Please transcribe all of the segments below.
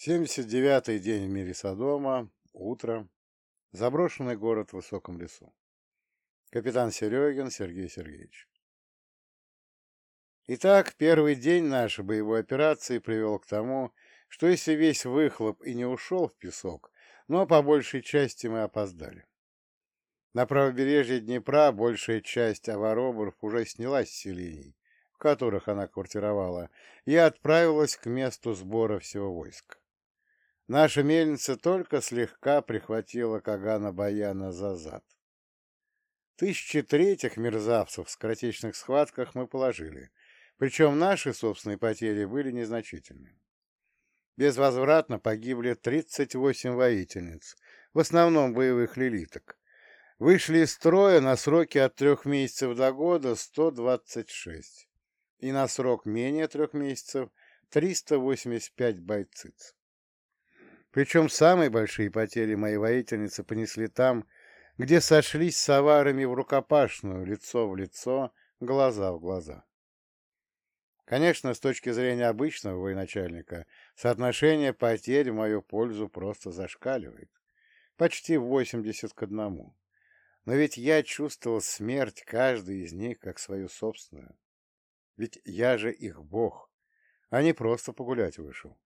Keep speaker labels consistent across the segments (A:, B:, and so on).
A: Семьдесят девятый день в мире Содома. Утро. Заброшенный город в высоком лесу. Капитан Серегин Сергей Сергеевич. Итак, первый день нашей боевой операции привел к тому, что если весь выхлоп и не ушел в песок, но по большей части мы опоздали. На правобережье Днепра большая часть аваробров уже снялась с селений, в которых она квартировала, и отправилась к месту сбора всего войска. Наша мельница только слегка прихватила Кагана Баяна за зад. Тысячи третьих мерзавцев в скоротечных схватках мы положили, причем наши собственные потери были незначительны. Безвозвратно погибли 38 воительниц, в основном боевых лилиток. Вышли из строя на сроки от трех месяцев до года 126, и на срок менее трех месяцев 385 бойциц. Причем самые большие потери мои воительницы понесли там, где сошлись с аварами в рукопашную, лицо в лицо, глаза в глаза. Конечно, с точки зрения обычного военачальника, соотношение потерь в мою пользу просто зашкаливает. Почти 80 к одному. Но ведь я чувствовал смерть каждой из них как свою собственную. Ведь я же их бог, а не просто погулять вышел.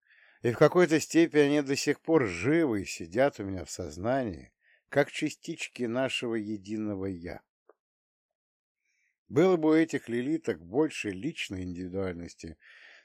A: И в какой-то степени они до сих пор живы и сидят у меня в сознании, как частички нашего единого «я». Было бы у этих лилиток больше личной индивидуальности,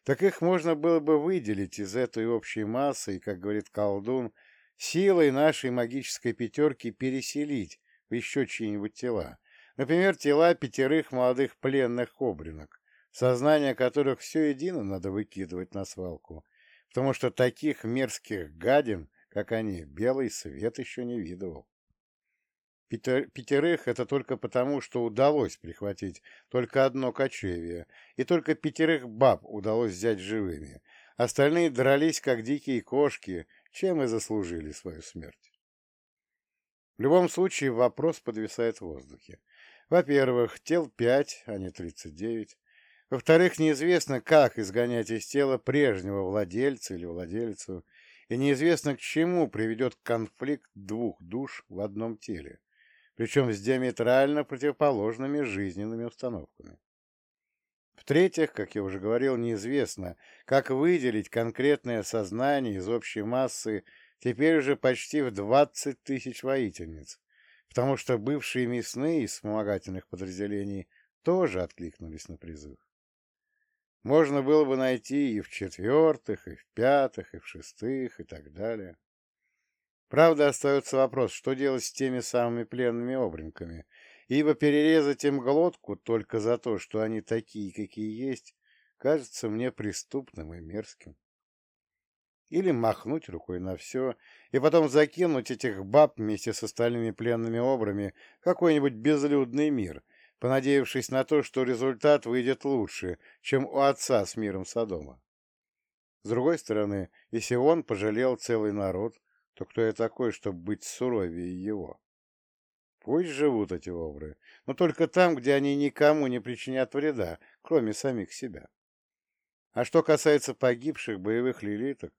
A: так их можно было бы выделить из этой общей массы и, как говорит колдун, силой нашей магической пятерки переселить в еще чьи-нибудь тела. Например, тела пятерых молодых пленных обринок, сознание которых все едино надо выкидывать на свалку, потому что таких мерзких гадин, как они, белый свет еще не видывал. Пятерых это только потому, что удалось прихватить только одно кочевье, и только пятерых баб удалось взять живыми. Остальные дрались, как дикие кошки, чем и заслужили свою смерть. В любом случае вопрос подвисает в воздухе. Во-первых, тел пять, а не тридцать девять. Во-вторых, неизвестно, как изгонять из тела прежнего владельца или владельцу, и неизвестно, к чему приведет конфликт двух душ в одном теле, причем с диаметрально противоположными жизненными установками. В-третьих, как я уже говорил, неизвестно, как выделить конкретное сознание из общей массы теперь уже почти в 20 тысяч воительниц, потому что бывшие мясные из вспомогательных подразделений тоже откликнулись на призыв. Можно было бы найти и в четвертых, и в пятых, и в шестых, и так далее. Правда, остается вопрос, что делать с теми самыми пленными обринками, ибо перерезать им глотку только за то, что они такие, какие есть, кажется мне преступным и мерзким. Или махнуть рукой на все, и потом закинуть этих баб вместе с остальными пленными обрами в какой-нибудь безлюдный мир — понадеявшись на то, что результат выйдет лучше, чем у отца с миром Содома. С другой стороны, если он пожалел целый народ, то кто я такой, чтобы быть суровее его? Пусть живут эти обры, но только там, где они никому не причинят вреда, кроме самих себя. А что касается погибших боевых лилиток,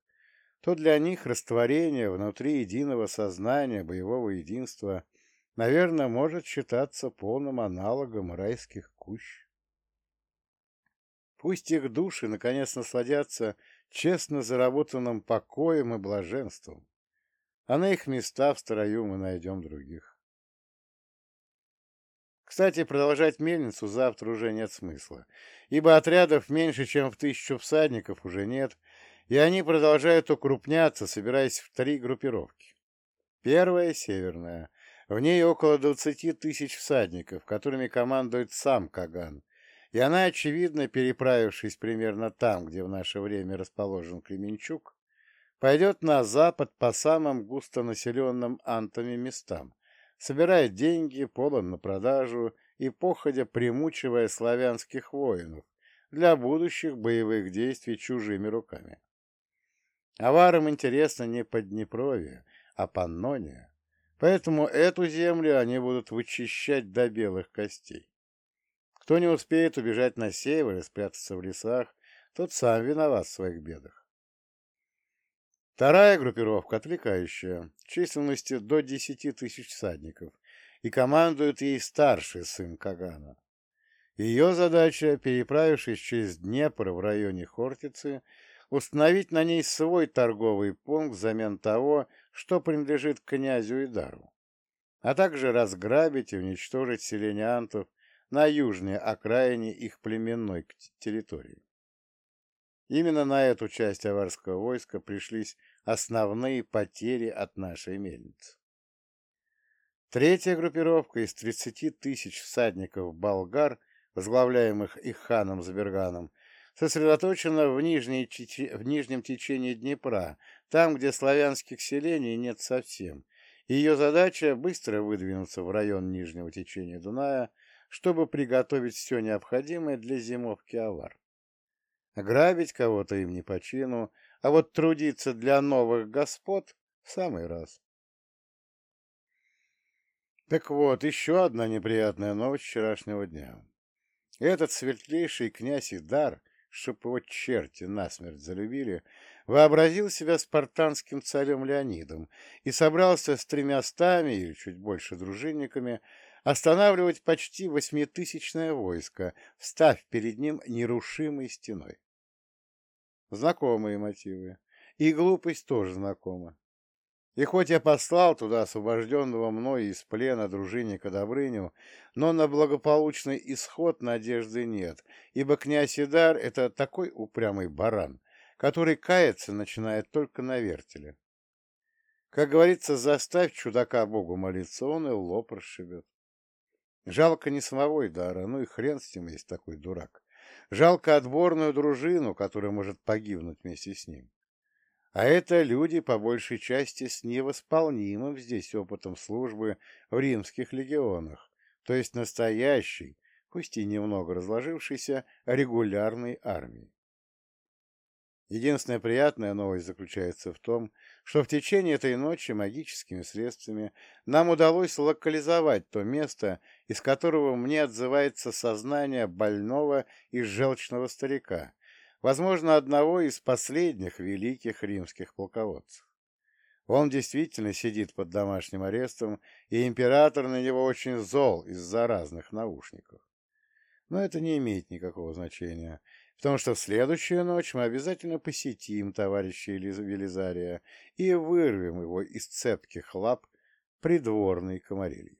A: то для них растворение внутри единого сознания боевого единства – наверное, может считаться полным аналогом райских кущ. Пусть их души наконец насладятся честно заработанным покоем и блаженством, а на их места в строю мы найдем других. Кстати, продолжать мельницу завтра уже нет смысла, ибо отрядов меньше, чем в тысячу всадников, уже нет, и они продолжают укрупняться, собираясь в три группировки. Первая — северная, в ней около двадцати тысяч всадников, которыми командует сам Каган, и она, очевидно, переправившись примерно там, где в наше время расположен Кременчук, пойдет на запад по самым густонаселенным антами местам, собирая деньги, полон на продажу и походя примучивая славянских воинов для будущих боевых действий чужими руками. Аварам интересно не Поднепровье, а Паннония. Поэтому эту землю они будут вычищать до белых костей. Кто не успеет убежать на север и спрятаться в лесах, тот сам виноват в своих бедах. Вторая группировка отвлекающая, численностью до 10 тысяч всадников, и командует ей старший сын Кагана. Ее задача, переправившись через Днепр в районе Хортицы, установить на ней свой торговый пункт взамен того, что принадлежит князю Идару, а также разграбить и уничтожить селение антов на южной окраине их племенной территории. Именно на эту часть аварского войска пришлись основные потери от нашей мельницы. Третья группировка из 30 тысяч всадников болгар, возглавляемых их ханом Заберганом, сосредоточена в, нижней, в нижнем течении Днепра, там, где славянских селений нет совсем. Ее задача – быстро выдвинуться в район нижнего течения Дуная, чтобы приготовить все необходимое для зимовки авар. Грабить кого-то им не по чину, а вот трудиться для новых господ в самый раз. Так вот, еще одна неприятная новость вчерашнего дня. Этот светлейший князь Идар, чтоб его черти насмерть залюбили, вообразил себя спартанским царем Леонидом и собрался с тремястами или чуть больше дружинниками останавливать почти восьмитысячное войско, встав перед ним нерушимой стеной. Знакомые мотивы. И глупость тоже знакома. И хоть я послал туда освобожденного мной из плена дружинника Добрыню, но на благополучный исход надежды нет, ибо князь Идар — это такой упрямый баран, который кается начинает только на вертеле. Как говорится, заставь чудака Богу молиться, он и лоб расшибет. Жалко не самого Идара, ну и хрен с ним есть такой дурак. Жалко отборную дружину, которая может погибнуть вместе с ним. А это люди, по большей части, с невосполнимым здесь опытом службы в римских легионах, то есть настоящей, пусть и немного разложившейся, регулярной армии. Единственная приятная новость заключается в том, что в течение этой ночи магическими средствами нам удалось локализовать то место, из которого мне отзывается сознание больного и желчного старика, возможно, одного из последних великих римских полководцев. Он действительно сидит под домашним арестом, и император на него очень зол из-за разных наушников. Но это не имеет никакого значения потому что в следующую ночь мы обязательно посетим товарища Велизария и вырвем его из цепких лап придворной комарильи.